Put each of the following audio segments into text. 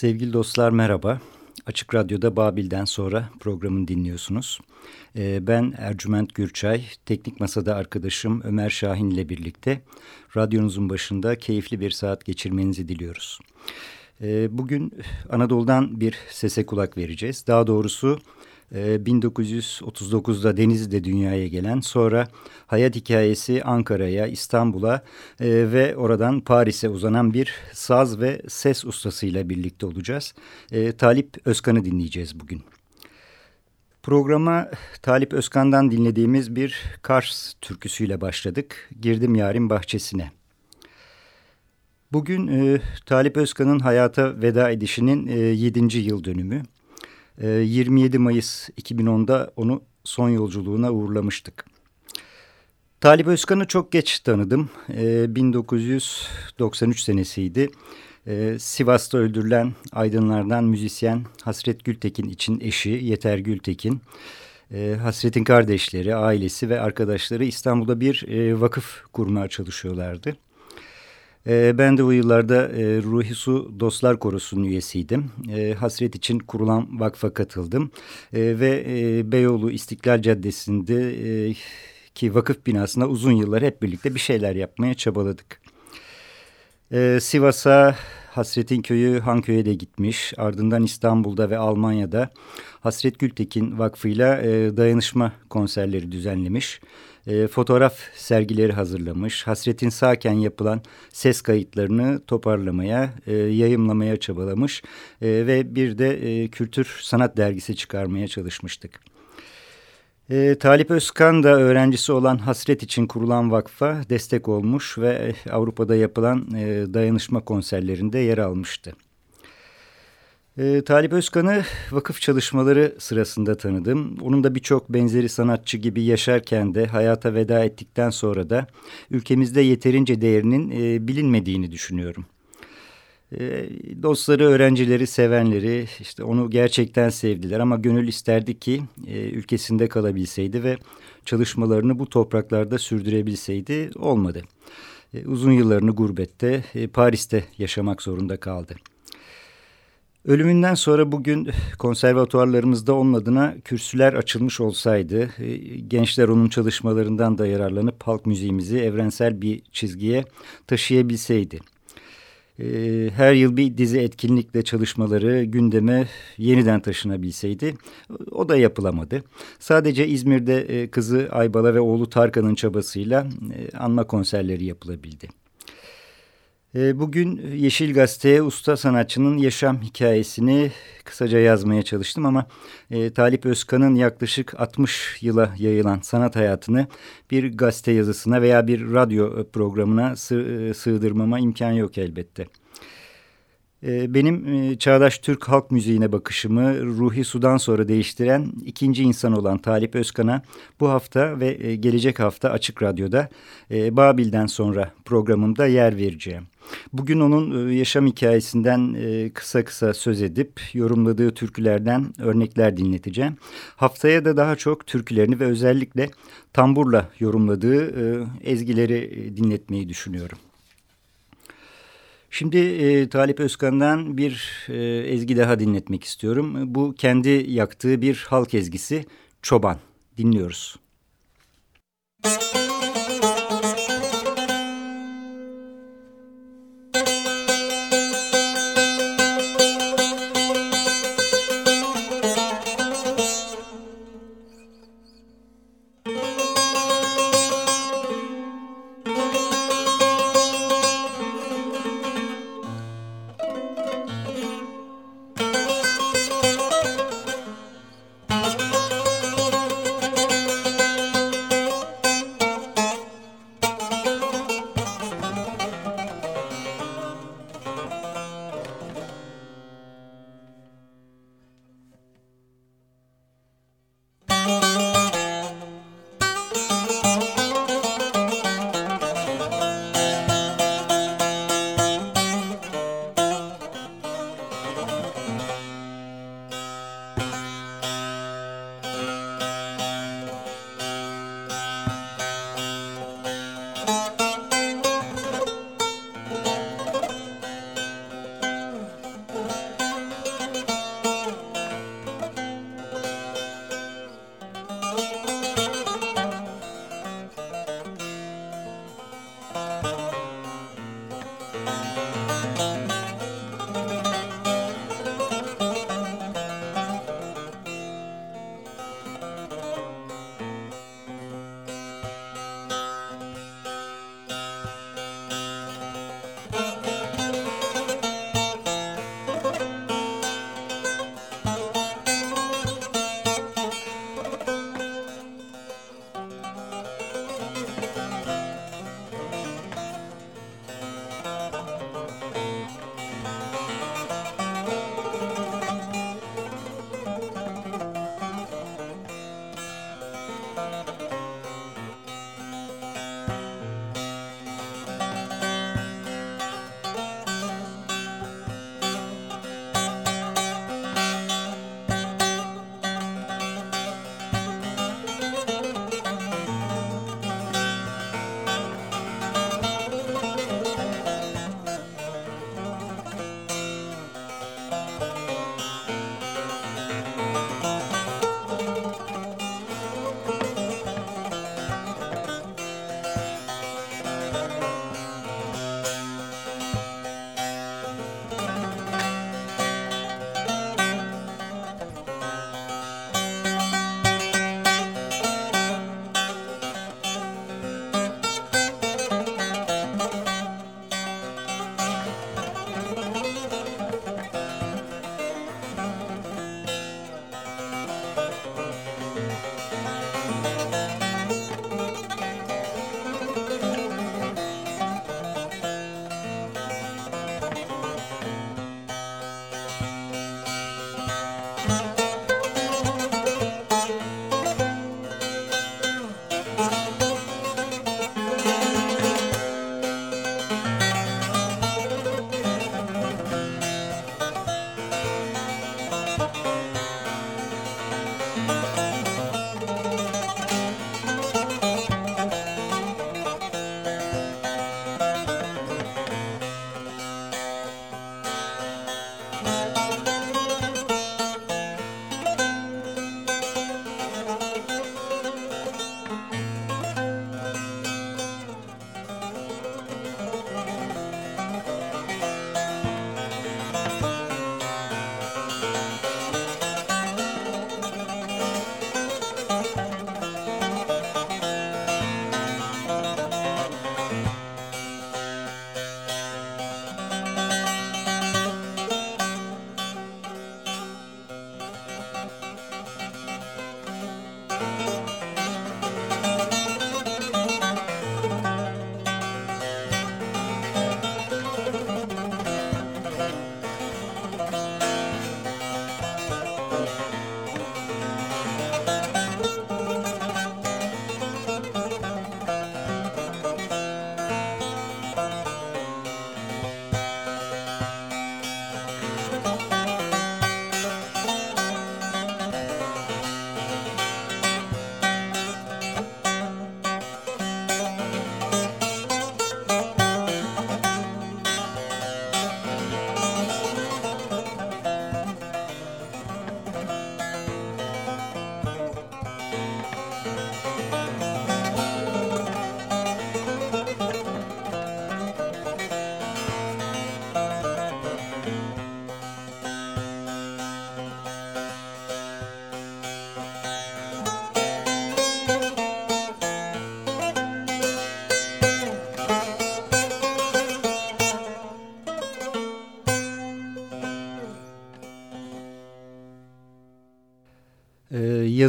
Sevgili dostlar merhaba. Açık Radyo'da Babil'den sonra programını dinliyorsunuz. Ee, ben Ercüment Gürçay, teknik masada arkadaşım Ömer Şahin ile birlikte radyonuzun başında keyifli bir saat geçirmenizi diliyoruz. Ee, bugün Anadolu'dan bir sese kulak vereceğiz. Daha doğrusu 1939'da Denizli'de dünyaya gelen sonra hayat hikayesi Ankara'ya, İstanbul'a e, ve oradan Paris'e uzanan bir saz ve ses ustasıyla birlikte olacağız. E, Talip Özkan'ı dinleyeceğiz bugün. Programa Talip Özkan'dan dinlediğimiz bir Kars türküsüyle başladık. Girdim Yarim Bahçesine. Bugün e, Talip Özkan'ın hayata veda edişinin e, 7. yıl dönümü. 27 Mayıs 2010'da onu son yolculuğuna uğurlamıştık. Talip Özkan'ı çok geç tanıdım. 1993 senesiydi. Sivas'ta öldürülen aydınlardan müzisyen Hasret Gültekin için eşi Yeter Gültekin, Hasret'in kardeşleri, ailesi ve arkadaşları İstanbul'da bir vakıf kurmaya çalışıyorlardı. E, ben de o yıllarda e, Ruhi Su Dostlar Korosu'nun üyesiydim. E, hasret için kurulan vakfa katıldım. E, ve e, Beyoğlu İstiklal Caddesi'nde e, ki vakıf binasına uzun yıllar hep birlikte bir şeyler yapmaya çabaladık. Sivas'a Hasret'in köyü Hanköy'e de gitmiş. Ardından İstanbul'da ve Almanya'da Hasret Gültekin Vakfı'yla e, dayanışma konserleri düzenlemiş. E, fotoğraf sergileri hazırlamış. Hasretin sağken yapılan ses kayıtlarını toparlamaya, e, yayımlamaya çabalamış e, ve bir de e, kültür sanat dergisi çıkarmaya çalışmıştık. E, Talip Özkan da öğrencisi olan Hasret için kurulan vakfa destek olmuş ve Avrupa'da yapılan e, dayanışma konserlerinde yer almıştı. E, Talip Özkan'ı vakıf çalışmaları sırasında tanıdım. Onun da birçok benzeri sanatçı gibi yaşarken de hayata veda ettikten sonra da ülkemizde yeterince değerinin e, bilinmediğini düşünüyorum. E, dostları, öğrencileri, sevenleri işte onu gerçekten sevdiler ama gönül isterdi ki e, ülkesinde kalabilseydi ve çalışmalarını bu topraklarda sürdürebilseydi olmadı. E, uzun yıllarını gurbette, e, Paris'te yaşamak zorunda kaldı. Ölümünden sonra bugün konservatuarlarımızda onun adına kürsüler açılmış olsaydı, e, gençler onun çalışmalarından da yararlanıp halk müziğimizi evrensel bir çizgiye taşıyabilseydi. E, her yıl bir dizi etkinlikle çalışmaları gündeme yeniden taşınabilseydi o da yapılamadı. Sadece İzmir'de e, kızı Aybala ve oğlu Tarkan'ın çabasıyla anma konserleri yapılabildi. Ee, bugün Yeşil Gazete'ye usta sanatçının yaşam hikayesini kısaca yazmaya çalıştım ama e, Talip Özkan'ın yaklaşık 60 yıla yayılan sanat hayatını bir gazete yazısına veya bir radyo programına e, sığdırmama imkan yok elbette. Ee, benim e, çağdaş Türk halk müziğine bakışımı Ruhi Sudan sonra değiştiren ikinci insan olan Talip Özkan'a bu hafta ve e, gelecek hafta Açık Radyo'da e, Babil'den sonra programımda yer vereceğim. Bugün onun yaşam hikayesinden kısa kısa söz edip yorumladığı türkülerden örnekler dinleteceğim. Haftaya da daha çok türkülerini ve özellikle tamburla yorumladığı ezgileri dinletmeyi düşünüyorum. Şimdi e, Talip Özkan'dan bir e, ezgi daha dinletmek istiyorum. Bu kendi yaktığı bir halk ezgisi Çoban. Dinliyoruz. Müzik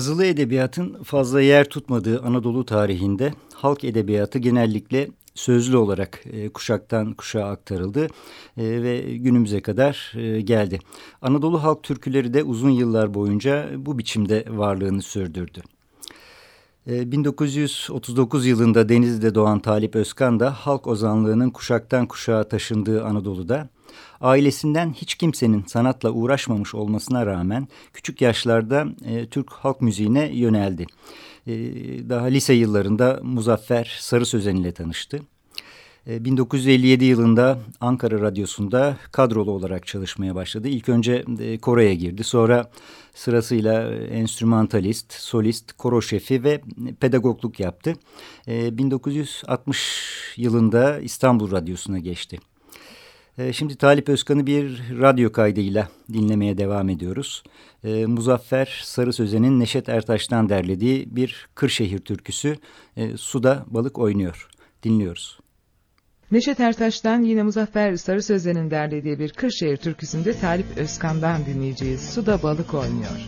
yazılı edebiyatın fazla yer tutmadığı Anadolu tarihinde halk edebiyatı genellikle sözlü olarak e, kuşaktan kuşağa aktarıldı e, ve günümüze kadar e, geldi. Anadolu halk türküleri de uzun yıllar boyunca bu biçimde varlığını sürdürdü. 1939 e, yılında Denizli'de doğan Talip Özkan da halk ozanlığının kuşaktan kuşağa taşındığı Anadolu'da Ailesinden hiç kimsenin sanatla uğraşmamış olmasına rağmen küçük yaşlarda e, Türk halk müziğine yöneldi. E, daha lise yıllarında Muzaffer Sarı Sözen ile tanıştı. 1957 e, yılında Ankara Radyosu'nda kadrolu olarak çalışmaya başladı. İlk önce e, koroya girdi. Sonra sırasıyla enstrümantalist, solist, koro şefi ve pedagogluk yaptı. 1960 e, yılında İstanbul Radyosu'na geçti. Ee, şimdi Talip Özkan'ı bir radyo kaydıyla dinlemeye devam ediyoruz. Ee, Muzaffer Sarı Sözen'in Neşet Ertaş'tan derlediği bir Kırşehir türküsü e, Suda Balık Oynuyor. Dinliyoruz. Neşet Ertaş'tan yine Muzaffer Sarı Sözen'in derlediği bir Kırşehir türküsünde Talip Özkan'dan dinleyeceğiz. Suda Balık Oynuyor.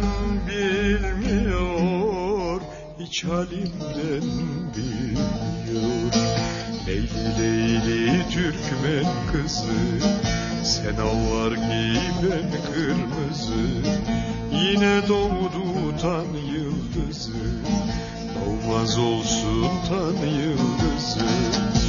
biliyor Leyli Leyli Türkmen kızı Sen alvar ben kırmızı. Yine doğdu tan yıldızı Doğmaz olsun tan yıldızı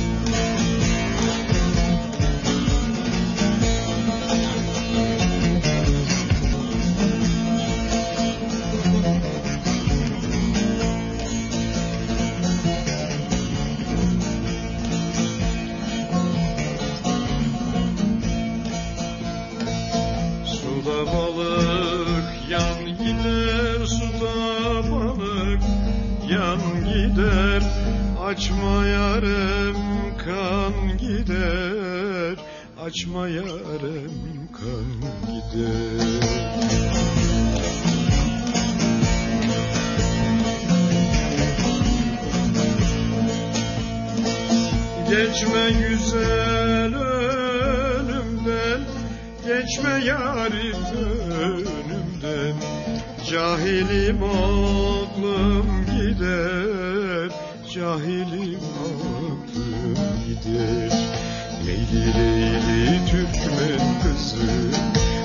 Leyli Türkmen kızı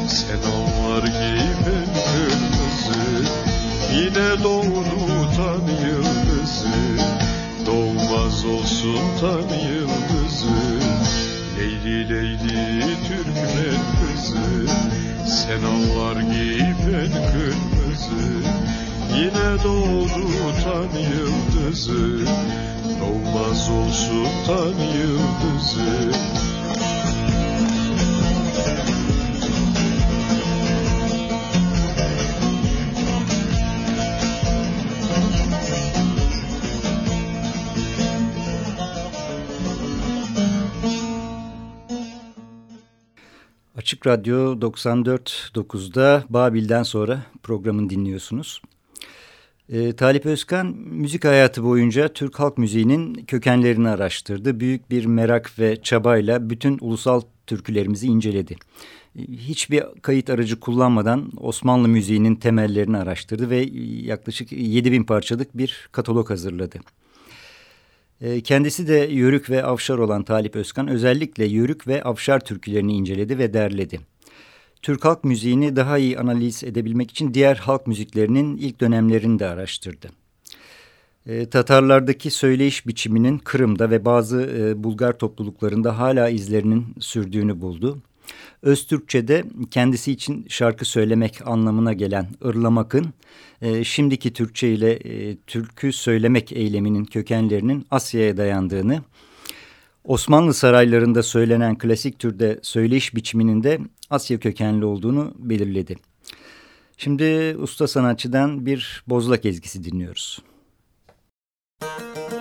Sen onlar giy ben kırmızı. Yine doğdu tan yıldız Olmaz olsun tan yıldızı. Leyli leyli Türkmen kızı Sen allar giypen kırmızı. Yine doğdu tan yıldızı Olmaz olsun tan yıldızı Açık Radyo 94.9'da Babil'den sonra programın dinliyorsunuz. E, Talip Özkan müzik hayatı boyunca Türk halk müziğinin kökenlerini araştırdı. Büyük bir merak ve çabayla bütün ulusal türkülerimizi inceledi. Hiçbir kayıt aracı kullanmadan Osmanlı müziğinin temellerini araştırdı ve yaklaşık 7000 parçalık bir katalog hazırladı. Ee, kendisi de yörük ve avşar olan Talip Özkan özellikle yörük ve avşar türkülerini inceledi ve derledi. Türk halk müziğini daha iyi analiz edebilmek için diğer halk müziklerinin ilk dönemlerini de araştırdı. Ee, Tatarlardaki söyleyiş biçiminin Kırım'da ve bazı e, Bulgar topluluklarında hala izlerinin sürdüğünü buldu. Öztürkçe'de kendisi için şarkı söylemek anlamına gelen ırlamakın e, şimdiki Türkçe ile e, türkü söylemek eyleminin kökenlerinin Asya'ya dayandığını, Osmanlı saraylarında söylenen klasik türde söyleyiş biçiminin de Asya kökenli olduğunu belirledi. Şimdi usta sanatçıdan bir bozlak ezgisi dinliyoruz. Müzik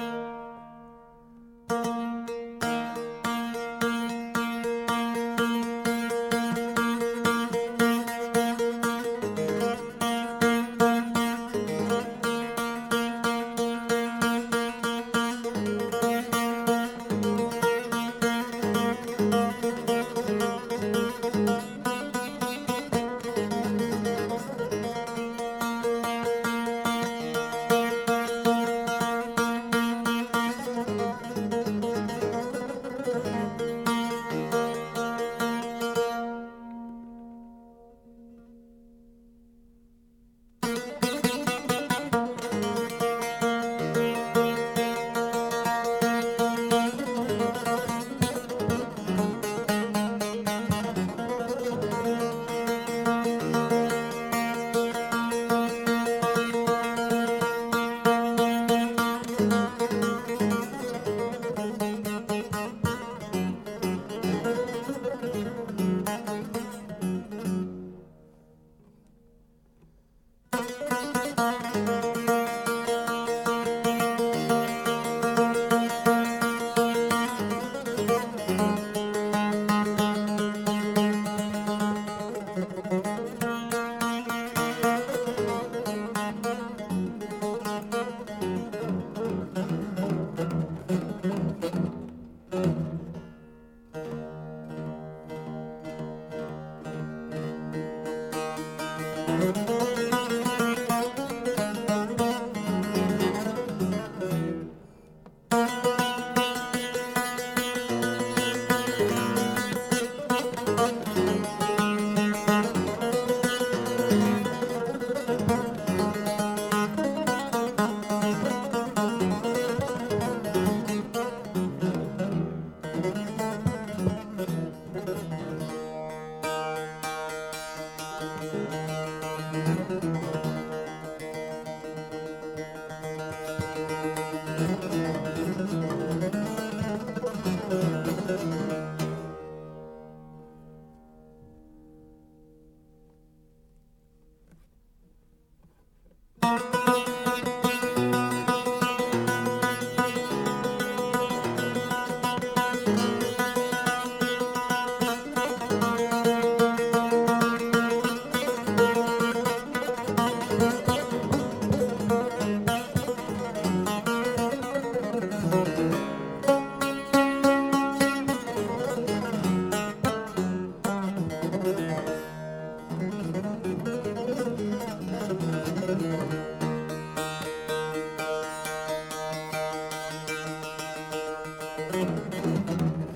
うん。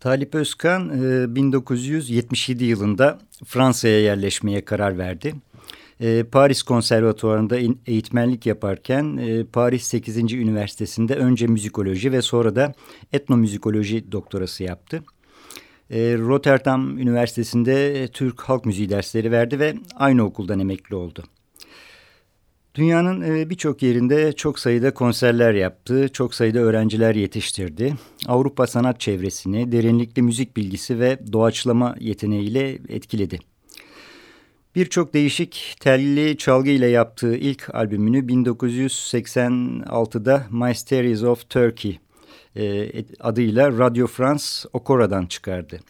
Talip Özkan 1977 e, yılında Fransa'ya yerleşmeye karar verdi. E, Paris Konservatuvarı'nda eğitmenlik yaparken e, Paris 8. Üniversitesi'nde önce müzikoloji ve sonra da etnomüzikoloji doktorası yaptı. Rotterdam Üniversitesi'nde Türk Halk Müziği dersleri verdi ve aynı okuldan emekli oldu. Dünyanın e, birçok yerinde çok sayıda konserler yaptı, çok sayıda öğrenciler yetiştirdi. Avrupa sanat çevresini derinlikli müzik bilgisi ve doğaçlama yeteneğiyle etkiledi. Birçok değişik telli çalgı ile yaptığı ilk albümünü 1986'da Mysteries of Turkey e, adıyla Radio France Okora'dan çıkardı.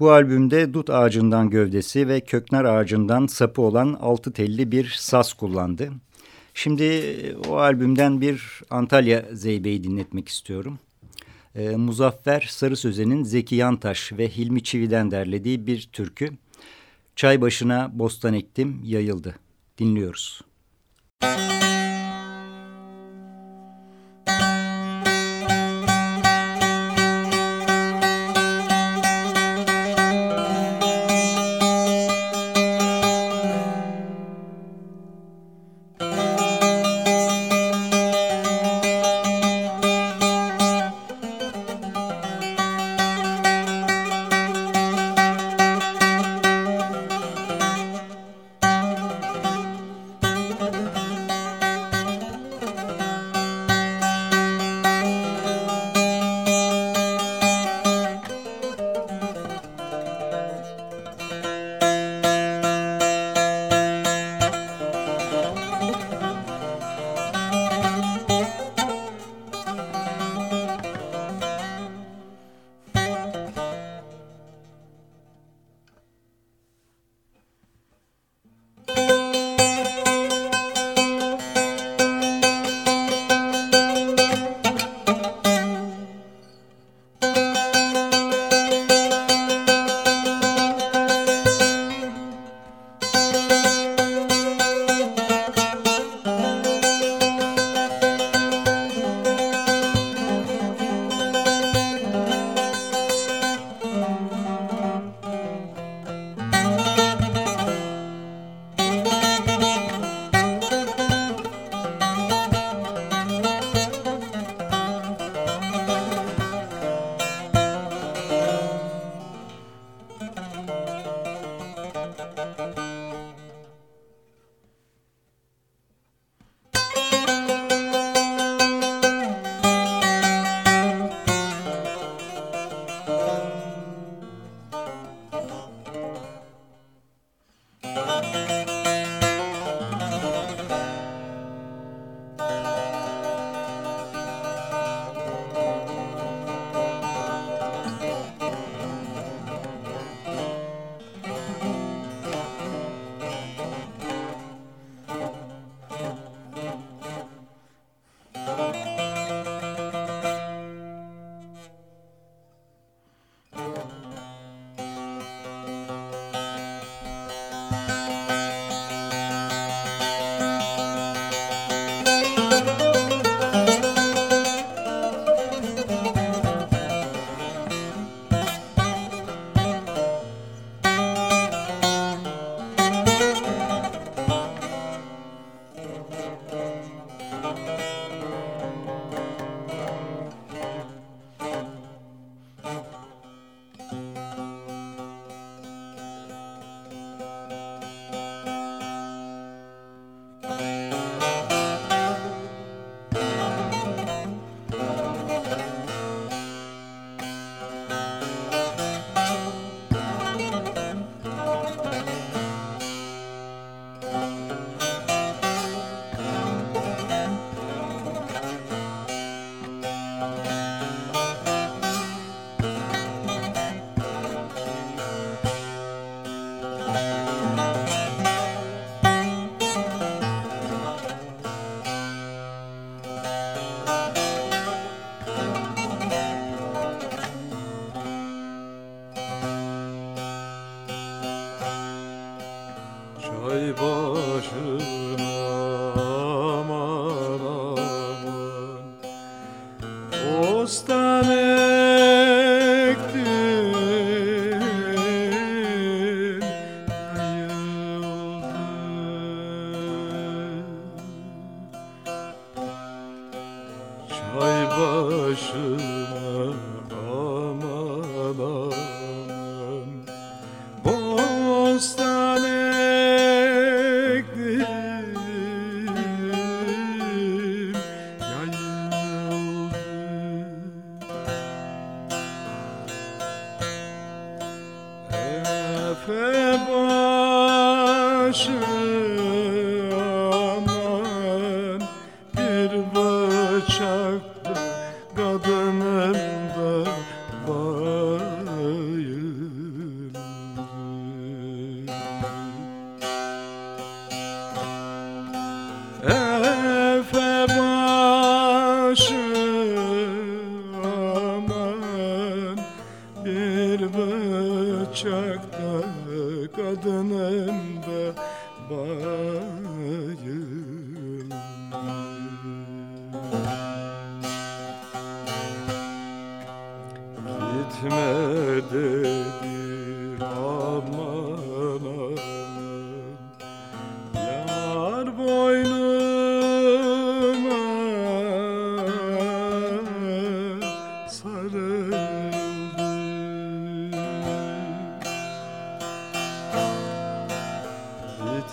Bu albümde dut ağacından gövdesi ve köknar ağacından sapı olan altı telli bir saz kullandı. Şimdi o albümden bir Antalya Zeybe'yi dinletmek istiyorum. Ee, Muzaffer Sarı Sözen'in Zeki Yantaş ve Hilmi Çivi'den derlediği bir türkü. Çay başına bostan ektim yayıldı. Dinliyoruz. Müzik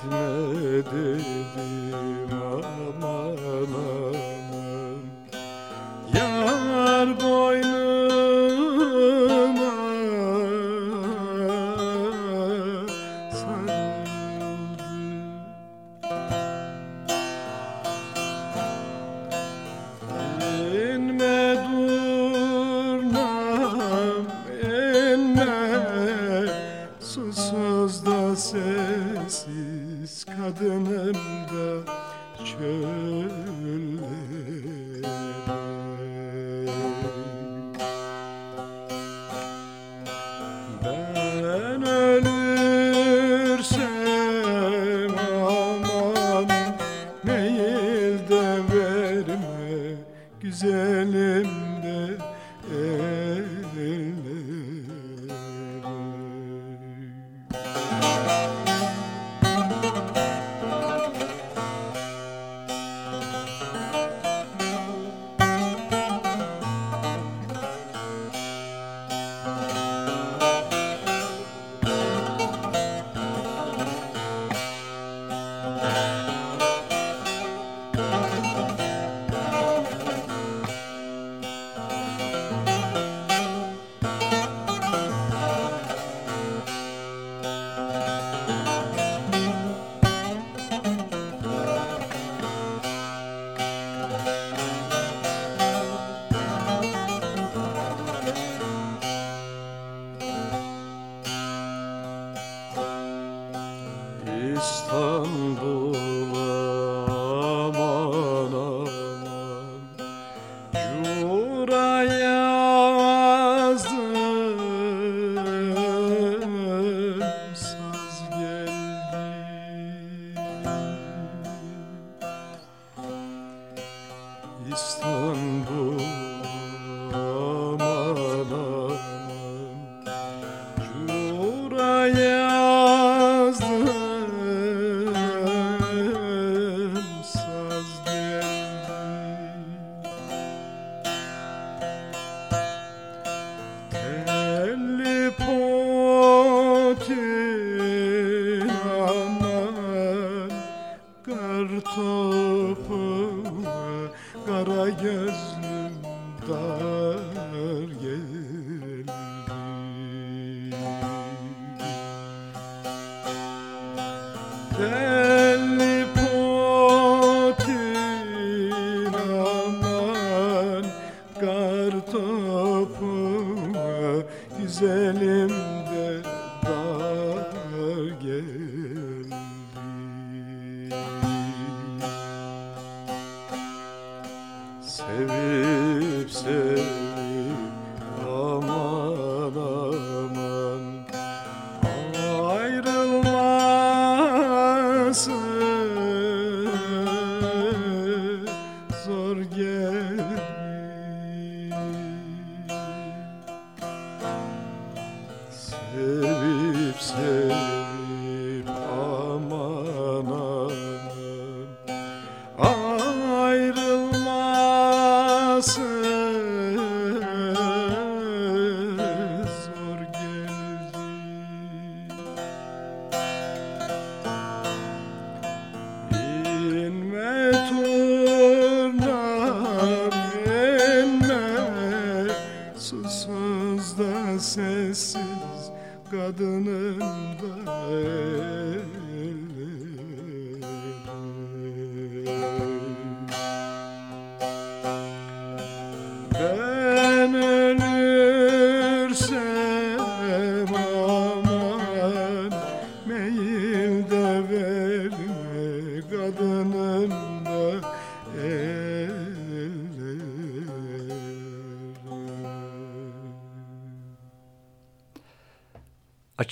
güzelim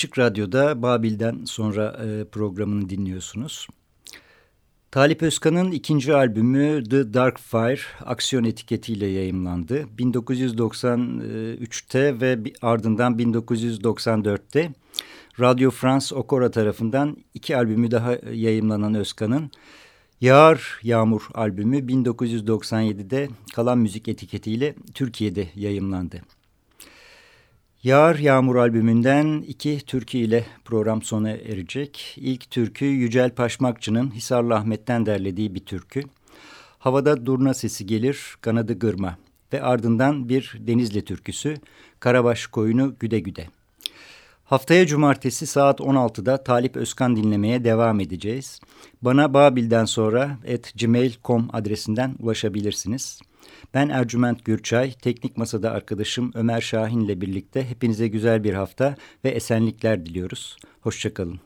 Açık Radyo'da Babil'den sonra e, programını dinliyorsunuz. Talip Özkan'ın ikinci albümü The Dark Fire aksiyon etiketiyle yayımlandı. 1993'te ve ardından 1994'te Radio France Okora tarafından iki albümü daha yayımlanan Özkan'ın Yağar Yağmur albümü 1997'de Kalan Müzik etiketiyle Türkiye'de yayımlandı. Yağar Yağmur albümünden iki türkü ile program sona erecek. İlk türkü Yücel Paşmakçı'nın Hisarlı Ahmet'ten derlediği bir türkü. Havada durna sesi gelir, kanadı gırma ve ardından bir Denizli türküsü Karabaş Koyunu Güde Güde. Haftaya cumartesi saat 16'da Talip Özkan dinlemeye devam edeceğiz. Bana Babil'den sonra at gmail.com adresinden ulaşabilirsiniz. Ben Ercüment Gürçay, teknik masada arkadaşım Ömer Şahin ile birlikte hepinize güzel bir hafta ve esenlikler diliyoruz. Hoşçakalın.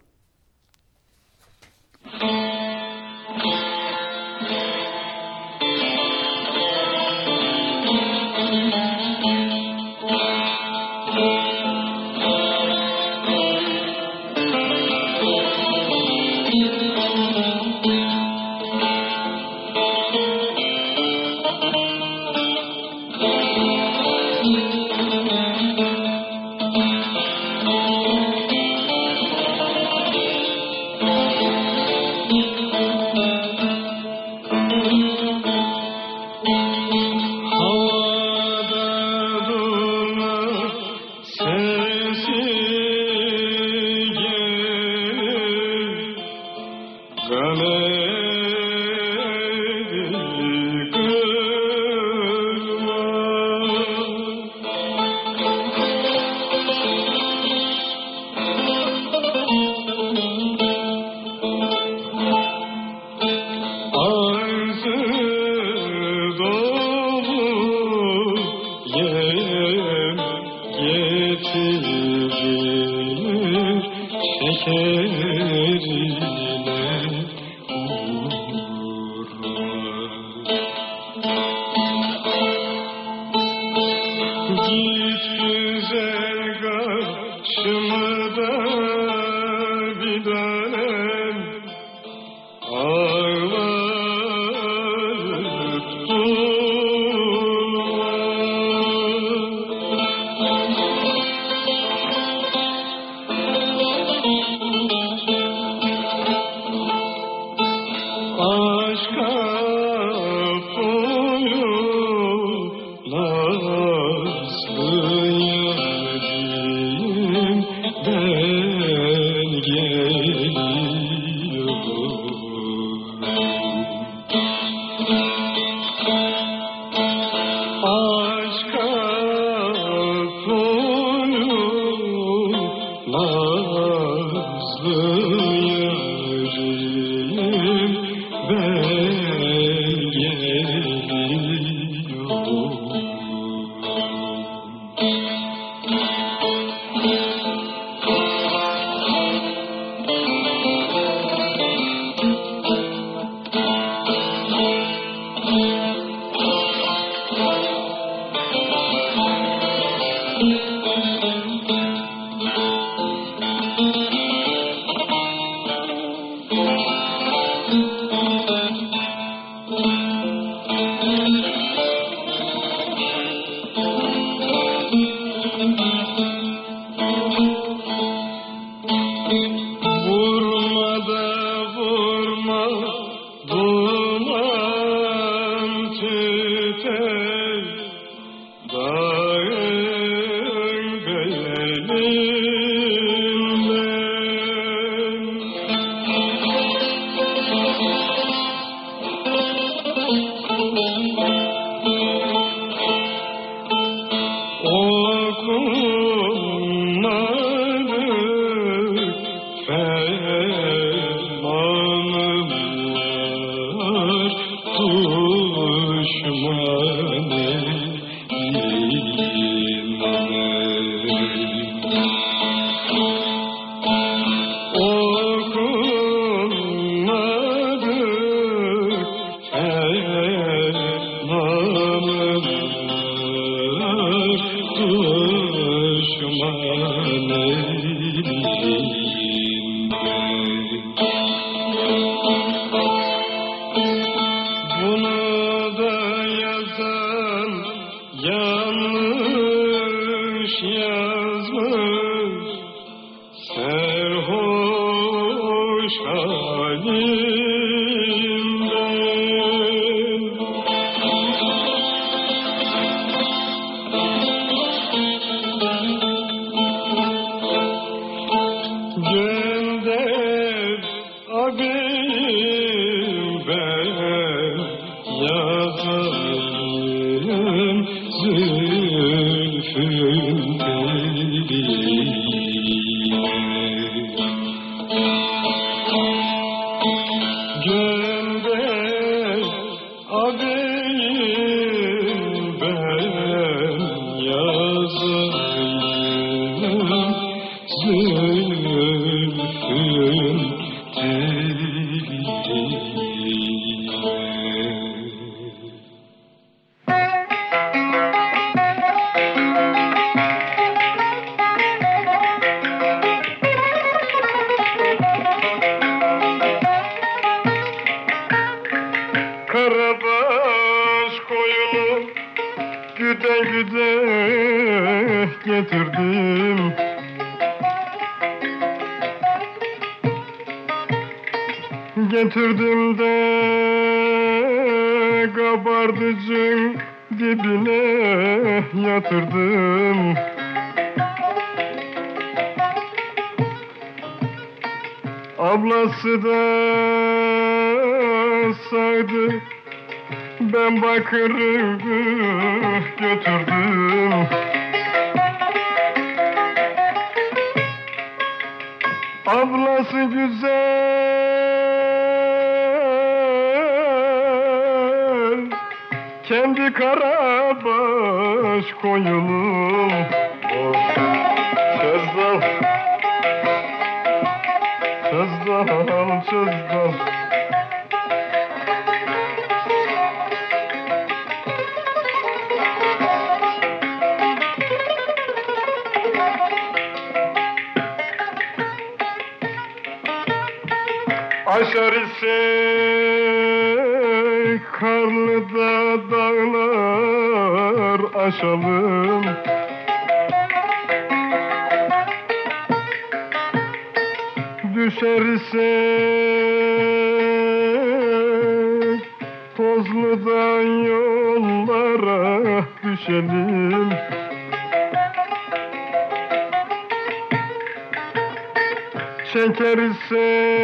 güzel. Kendi karabaş koyulum Sözdal Sözdal Sözdal Aşarız karlı da dağlar aşalım. Düşersek tozlu da yollara düşelim. Çekersek